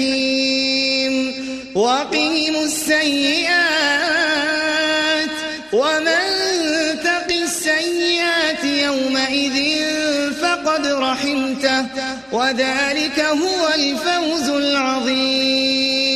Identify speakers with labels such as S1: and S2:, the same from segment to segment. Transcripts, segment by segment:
S1: الحكيم. وقهم السيئات ومن تق السيئات يومئذ فقد رحمته وذلك هو الفوز العظيم.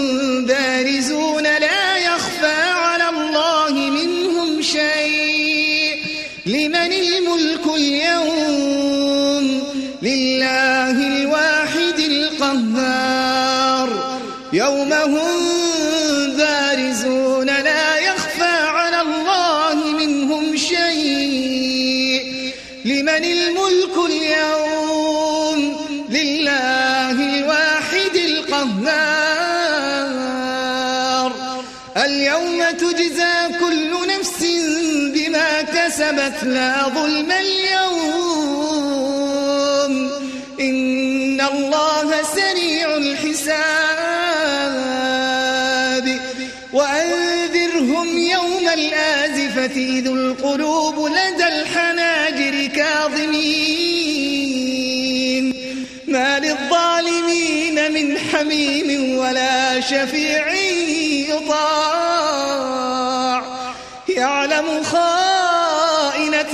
S1: كسبت لا ظلم اليوم. إن الله سريع الحساب. وأنذرهم يوم الآزفة إذ القلوب لدى الحناجر كاظمين. ما للظالمين من حميم ولا شفيع يطاع. يعلم خائنة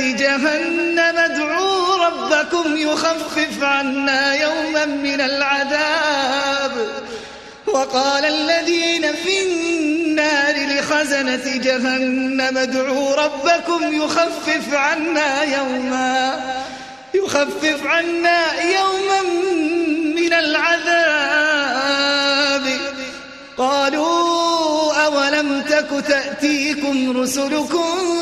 S1: جهنم ادعوا ربكم يخفف عنا يوما من العذاب. وقال الذين في النار لخزنة جهنم ادعوا ربكم يخفف عنا يوما يخفف عنا يوما من العذاب. قالوا أولم تك تأتيكم رسلكم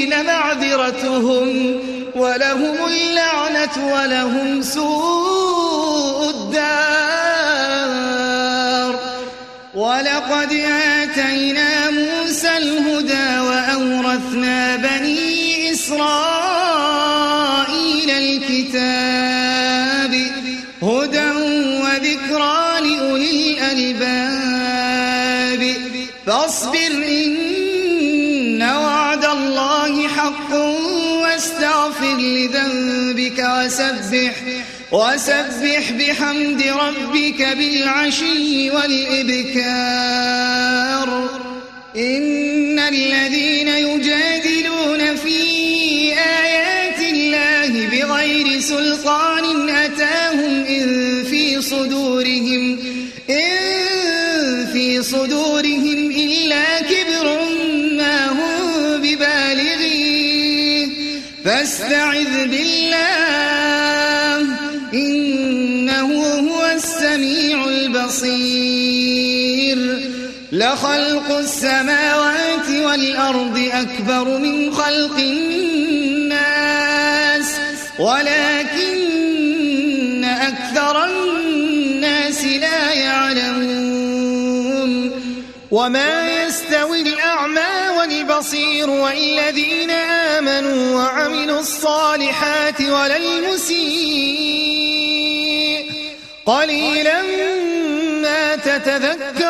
S1: الظالمين معذرتهم ولهم اللعنة ولهم سوء الدار. ولقد آتينا موسى الهدى وأورثنا بني إسرائيل لذنبك وسبح وسبح بحمد ربك بالعشي والإبكار. إن الذين يجادلون لخلق السماوات والأرض أكبر من خلق الناس ولكن أكثر الناس لا يعلمون. وما يستوي الأعمى والبصير والذين آمنوا وعملوا الصالحات ولا المسيء. قليلا ما تتذكرون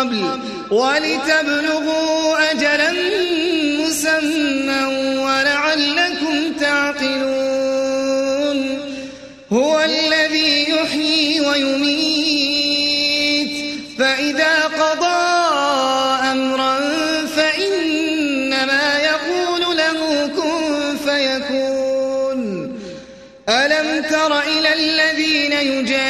S1: قبل ولتبلغوا أجلا مسمى ولعلكم تعقلون. هو الذي يحيي ويميت. فإذا قضى أمرا فإنما يقول له كن فيكون. ألم تر إلى الذين يجادلون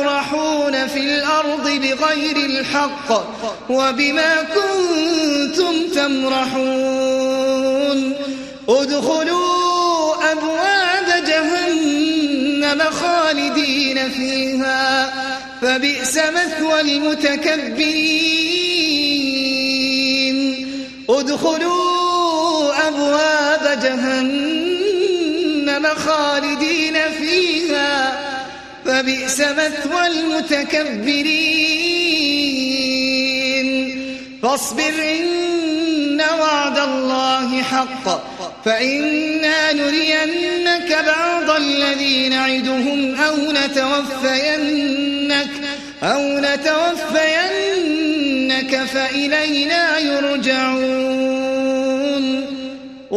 S1: تفرحون في الأرض بغير الحق وبما كنتم تمرحون. ادخلوا أبواب جهنم خالدين فيها. فبئس مثوى المتكبرين. ادخلوا أبواب جهنم خالدين فيها. فبئس مثوى المتكبرين. فاصبر إن وعد الله حق. فإنا نرينك بعض الذي نعدهم أو نتوفينك أو نتوفينك فإلينا يرجعون.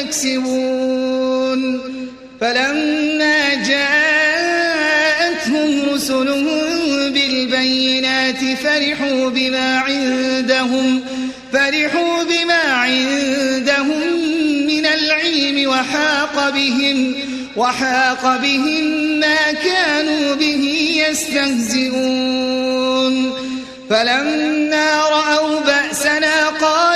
S1: يكسبون. فلما جاءتهم رسلهم بالبينات فرحوا بما عندهم فرحوا بما عندهم من العلم وحاق بهم وحاق بهم ما كانوا به يستهزئون. فلما رأوا بأسنا قالوا